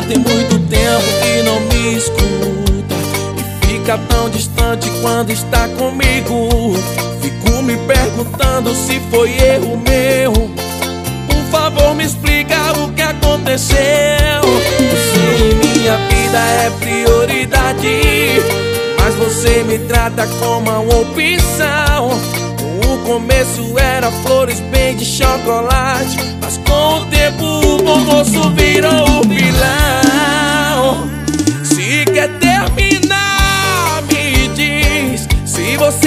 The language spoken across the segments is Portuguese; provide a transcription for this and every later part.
Tem muito tempo que não me escuta E fica tão distante quando está comigo Fico me perguntando se foi erro meu Por favor me explica o que aconteceu Você em minha vida é prioridade Mas você me trata como uma opção No começo era flores bem de chocolate Mas com o tempo o bom moço virou vilão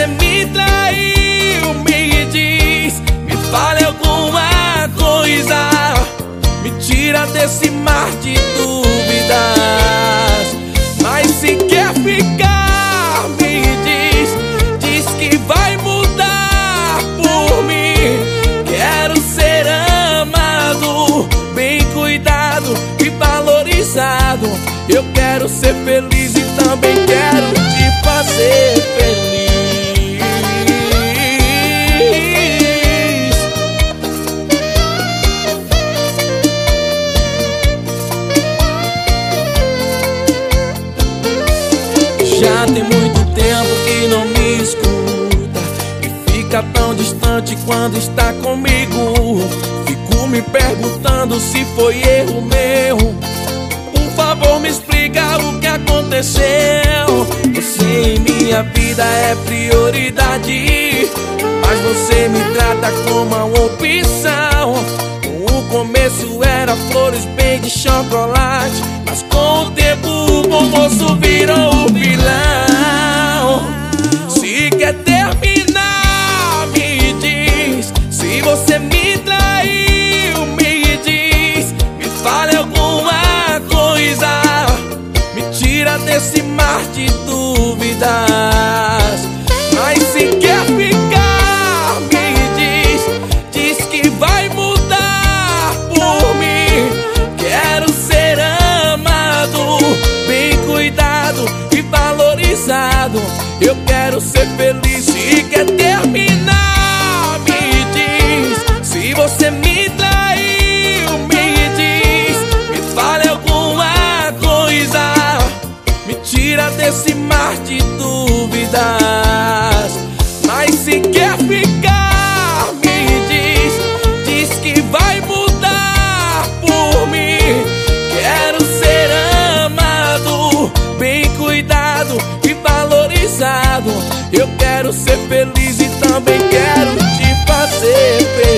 me traiu, me diz Me fale alguma coisa. Me tira desse mar de dúvidas. Mas se quer ficar, me diz Diz que vai mudar por mim. Quero ser amado, bem cuidado e valorizado. Eu quero ser feliz e também quero te fazer feliz Já tem muito tempo que não me escuta. E fica tão distante quando está comigo. Fico me perguntando se foi erro meu. Por favor me explica o que aconteceu. Você em minha vida é prioridade Mas você me trata como uma opção começo era flores bem de chocolate Mas com o tempo o bom moço virou vilão. Se quer terminar, me diz. Se você me traiu, me diz. Me fale alguma coisa. Me tira desse mar de dúvidas. Mas se quer Eu quero ser feliz e quer terminar, cuidado e valorizado. Eu quero ser feliz e também quero te fazer feliz